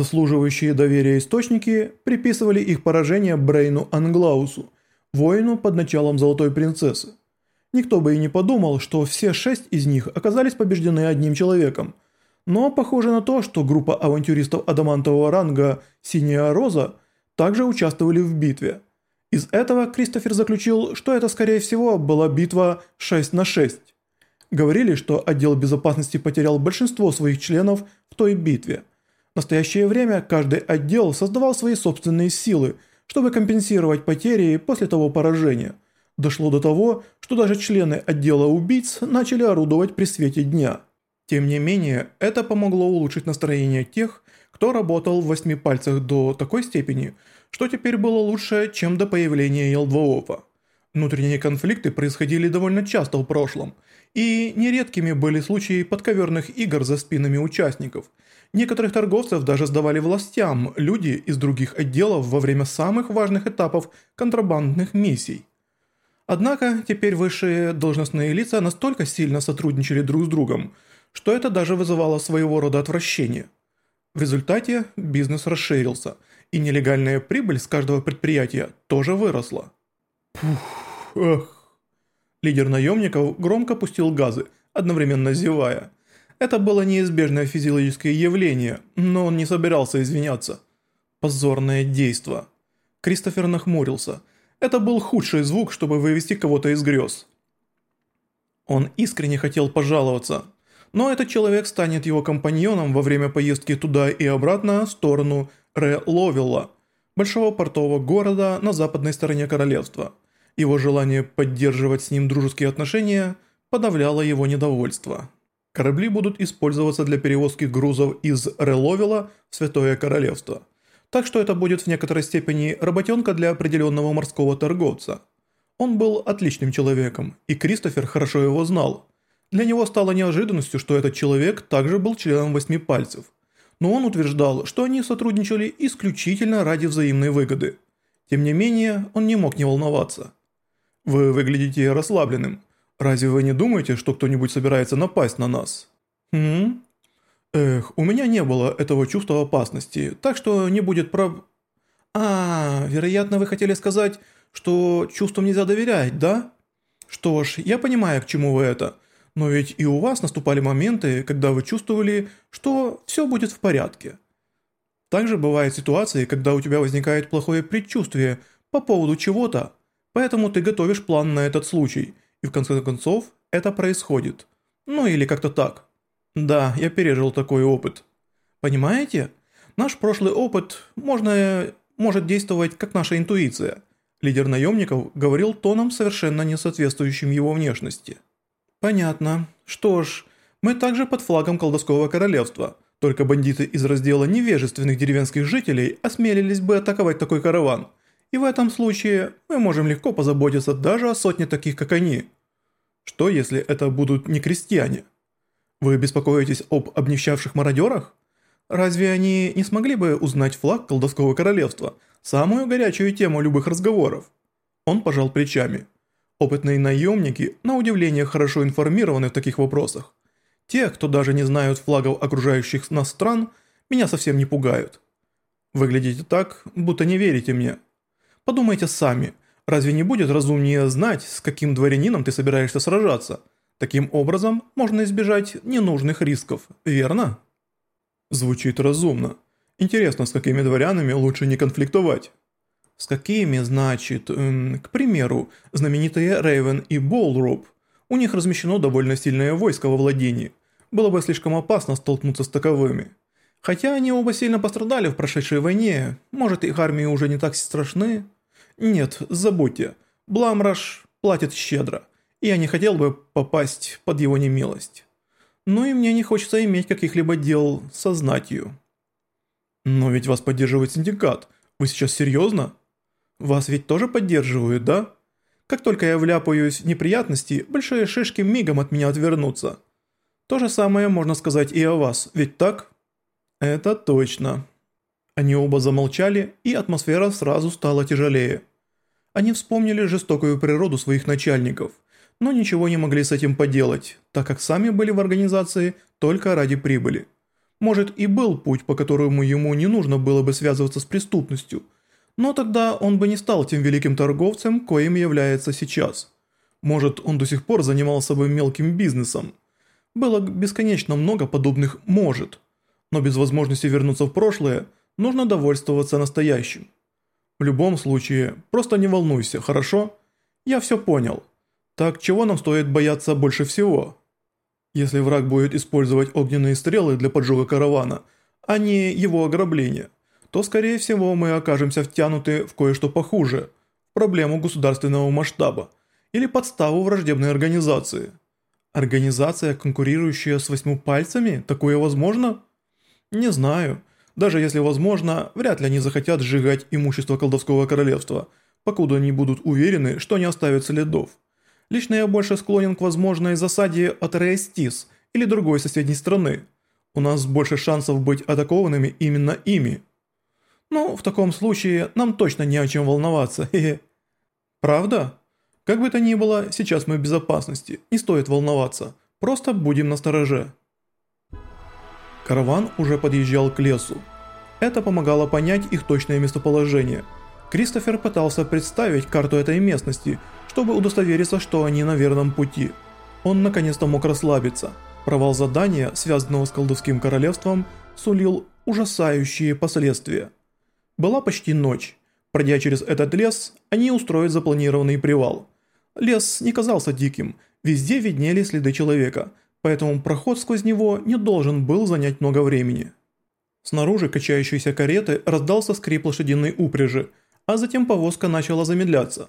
Заслуживающие доверия источники приписывали их поражение Брейну Англаусу, воину под началом Золотой Принцессы. Никто бы и не подумал, что все шесть из них оказались побеждены одним человеком. Но похоже на то, что группа авантюристов адамантового ранга «Синяя Роза» также участвовали в битве. Из этого Кристофер заключил, что это скорее всего была битва 6 на 6. Говорили, что отдел безопасности потерял большинство своих членов в той битве – настоящее время каждый отдел создавал свои собственные силы, чтобы компенсировать потери после того поражения. Дошло до того, что даже члены отдела убийц начали орудовать при свете дня. Тем не менее, это помогло улучшить настроение тех, кто работал в восьми пальцах до такой степени, что теперь было лучше, чем до появления Елдвоопа. Внутренние конфликты происходили довольно часто в прошлом, и нередкими были случаи подковерных игр за спинами участников – Некоторых торговцев даже сдавали властям люди из других отделов во время самых важных этапов контрабандных миссий. Однако теперь высшие должностные лица настолько сильно сотрудничали друг с другом, что это даже вызывало своего рода отвращение. В результате бизнес расширился, и нелегальная прибыль с каждого предприятия тоже выросла. Пух, эх. Лидер наемников громко пустил газы, одновременно зевая – это было неизбежное физиологическое явление, но он не собирался извиняться. Позорное действо. Кристофер нахмурился. Это был худший звук, чтобы вывести кого-то из грез. Он искренне хотел пожаловаться, но этот человек станет его компаньоном во время поездки туда и обратно в сторону Ре-Ловелла, большого портового города на западной стороне королевства. Его желание поддерживать с ним дружеские отношения подавляло его недовольство. Корабли будут использоваться для перевозки грузов из Реловела в Святое Королевство. Так что это будет в некоторой степени работенка для определенного морского торговца. Он был отличным человеком, и Кристофер хорошо его знал. Для него стало неожиданностью, что этот человек также был членом Восьми Пальцев. Но он утверждал, что они сотрудничали исключительно ради взаимной выгоды. Тем не менее, он не мог не волноваться. «Вы выглядите расслабленным. Разве вы не думаете, что кто-нибудь собирается напасть на нас? Хм? Эх, у меня не было этого чувства опасности, так что не будет проб... А, вероятно, вы хотели сказать, что чувствам нельзя доверять, да? Что ж, я понимаю, к чему вы это. Но ведь и у вас наступали моменты, когда вы чувствовали, что все будет в порядке. Также бывают ситуации, когда у тебя возникает плохое предчувствие по поводу чего-то, поэтому ты готовишь план на этот случай – и в конце концов это происходит. Ну или как-то так. Да, я пережил такой опыт. Понимаете? Наш прошлый опыт можно, может действовать как наша интуиция. Лидер наемников говорил тоном, совершенно не соответствующим его внешности. Понятно. Что ж, мы также под флагом колдовского королевства. Только бандиты из раздела невежественных деревенских жителей осмелились бы атаковать такой караван – и в этом случае мы можем легко позаботиться даже о сотне таких, как они. Что если это будут не крестьяне? Вы беспокоитесь об обнищавших мародерах? Разве они не смогли бы узнать флаг колдовского королевства, самую горячую тему любых разговоров? Он пожал плечами. Опытные наемники, на удивление, хорошо информированы в таких вопросах. Те, кто даже не знают флагов окружающих нас стран, меня совсем не пугают. Выглядите так, будто не верите мне. Подумайте сами, разве не будет разумнее знать, с каким дворянином ты собираешься сражаться? Таким образом, можно избежать ненужных рисков, верно? Звучит разумно. Интересно, с какими дворянами лучше не конфликтовать? С какими, значит, эм, к примеру, знаменитые Рейвен и Болроп. У них размещено довольно сильное войско во владении. Было бы слишком опасно столкнуться с таковыми. Хотя они оба сильно пострадали в прошедшей войне, может их армии уже не так страшны? Нет, забудьте, Бламраш платит щедро, я не хотел бы попасть под его немилость. Ну и мне не хочется иметь каких-либо дел со знатью. Но ведь вас поддерживает синдикат, вы сейчас серьезно? Вас ведь тоже поддерживают, да? Как только я вляпаюсь в неприятности, большие шишки мигом от меня отвернутся. То же самое можно сказать и о вас, ведь так? Это точно. Они оба замолчали, и атмосфера сразу стала тяжелее. Они вспомнили жестокую природу своих начальников, но ничего не могли с этим поделать, так как сами были в организации только ради прибыли. Может и был путь, по которому ему не нужно было бы связываться с преступностью, но тогда он бы не стал тем великим торговцем, коим является сейчас. Может, он до сих пор занимался бы мелким бизнесом. Было бесконечно много подобных «может», но без возможности вернуться в прошлое нужно довольствоваться настоящим. В любом случае, просто не волнуйся, хорошо? Я все понял. Так чего нам стоит бояться больше всего? Если враг будет использовать огненные стрелы для поджога каравана, а не его ограбления, то скорее всего мы окажемся втянуты в кое-что похуже, в проблему государственного масштаба или подставу враждебной организации. Организация, конкурирующая с восьму пальцами, такое возможно? Не знаю. Даже если возможно, вряд ли они захотят сжигать имущество колдовского королевства, покуда они будут уверены, что не оставят следов. Лично я больше склонен к возможной засаде от Рейстис или другой соседней страны. У нас больше шансов быть атакованными именно ими. Ну, в таком случае нам точно не о чем волноваться, хе-хе. Правда? Как бы то ни было, сейчас мы в безопасности, не стоит волноваться, просто будем настороже. Караван уже подъезжал к лесу. Это помогало понять их точное местоположение. Кристофер пытался представить карту этой местности, чтобы удостовериться, что они на верном пути. Он наконец-то мог расслабиться. Провал задания, связанного с колдовским королевством, сулил ужасающие последствия. Была почти ночь. Пройдя через этот лес, они устроят запланированный привал. Лес не казался диким, везде виднели следы человека, поэтому проход сквозь него не должен был занять много времени. Снаружи качающейся кареты раздался скрип лошадиной упряжи, а затем повозка начала замедляться.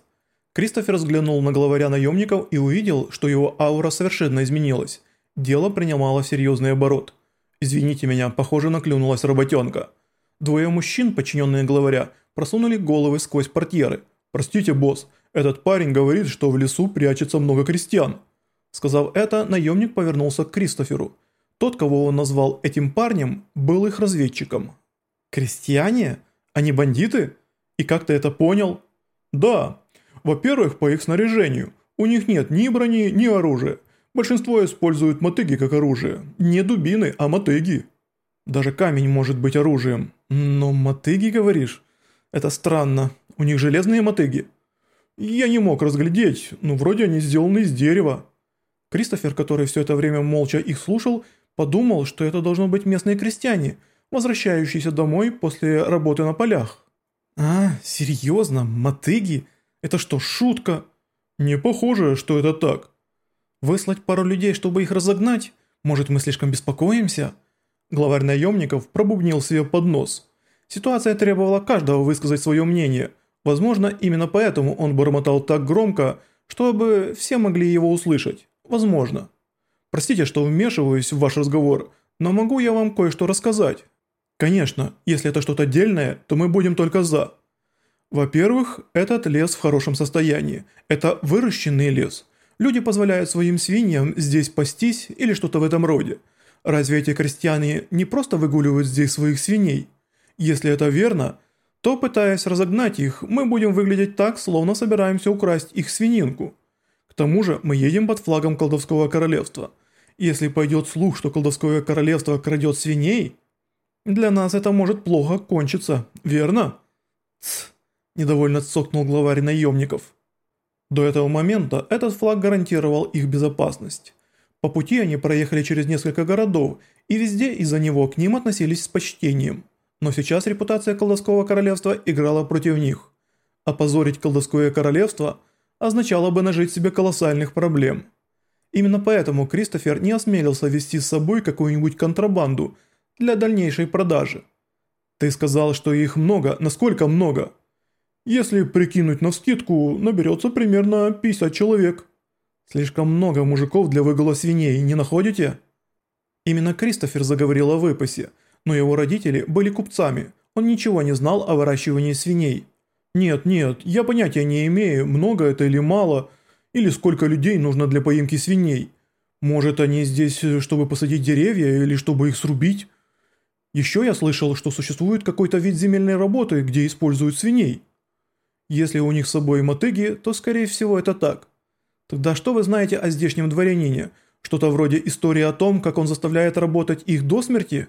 Кристофер взглянул на главаря наемников и увидел, что его аура совершенно изменилась. Дело принимало серьезный оборот. «Извините меня, похоже наклюнулась работенка». Двое мужчин, подчиненные главаря, просунули головы сквозь портьеры. «Простите, босс, этот парень говорит, что в лесу прячется много крестьян». Сказав это, наемник повернулся к Кристоферу. Тот, кого он назвал этим парнем, был их разведчиком. «Крестьяне? Они бандиты? И как ты это понял?» «Да. Во-первых, по их снаряжению. У них нет ни брони, ни оружия. Большинство используют мотыги как оружие. Не дубины, а мотыги». «Даже камень может быть оружием. Но мотыги, говоришь? Это странно. У них железные мотыги». «Я не мог разглядеть, но вроде они сделаны из дерева». Кристофер, который все это время молча их слушал, подумал, что это должно быть местные крестьяне, возвращающиеся домой после работы на полях. «А, серьезно? Мотыги? Это что, шутка?» «Не похоже, что это так». «Выслать пару людей, чтобы их разогнать? Может, мы слишком беспокоимся?» Главарь наемников пробубнил себе под нос. Ситуация требовала каждого высказать свое мнение. Возможно, именно поэтому он бормотал так громко, чтобы все могли его услышать. Возможно. Простите, что вмешиваюсь в ваш разговор, но могу я вам кое-что рассказать? Конечно, если это что-то отдельное, то мы будем только за. Во-первых, этот лес в хорошем состоянии. Это выращенный лес. Люди позволяют своим свиньям здесь пастись или что-то в этом роде. Разве эти крестьяне не просто выгуливают здесь своих свиней? Если это верно, то пытаясь разогнать их, мы будем выглядеть так, словно собираемся украсть их свининку. Тому же мы едем под флагом колдовского королевства. Если пойдет слух, что колдовское королевство крадет свиней, для нас это может плохо кончиться, верно? Тсс, недовольно цокнул главарь наемников. До этого момента этот флаг гарантировал их безопасность. По пути они проехали через несколько городов, и везде из-за него к ним относились с почтением. Но сейчас репутация колдовского королевства играла против них. Опозорить колдовское королевство – означало бы нажить себе колоссальных проблем. Именно поэтому Кристофер не осмелился вести с собой какую-нибудь контрабанду для дальнейшей продажи. Ты сказал, что их много, насколько много? Если прикинуть на вскидку, наберется примерно 50 человек. Слишком много мужиков для выгула свиней, не находите? Именно Кристофер заговорил о выпасе, но его родители были купцами, он ничего не знал о выращивании свиней. «Нет, нет, я понятия не имею, много это или мало, или сколько людей нужно для поимки свиней. Может, они здесь, э, чтобы посадить деревья или чтобы их срубить? Еще я слышал, что существует какой-то вид земельной работы, где используют свиней. Если у них с собой мотыги, то скорее всего это так. Тогда что вы знаете о здешнем дворянине? Что-то вроде истории о том, как он заставляет работать их до смерти?»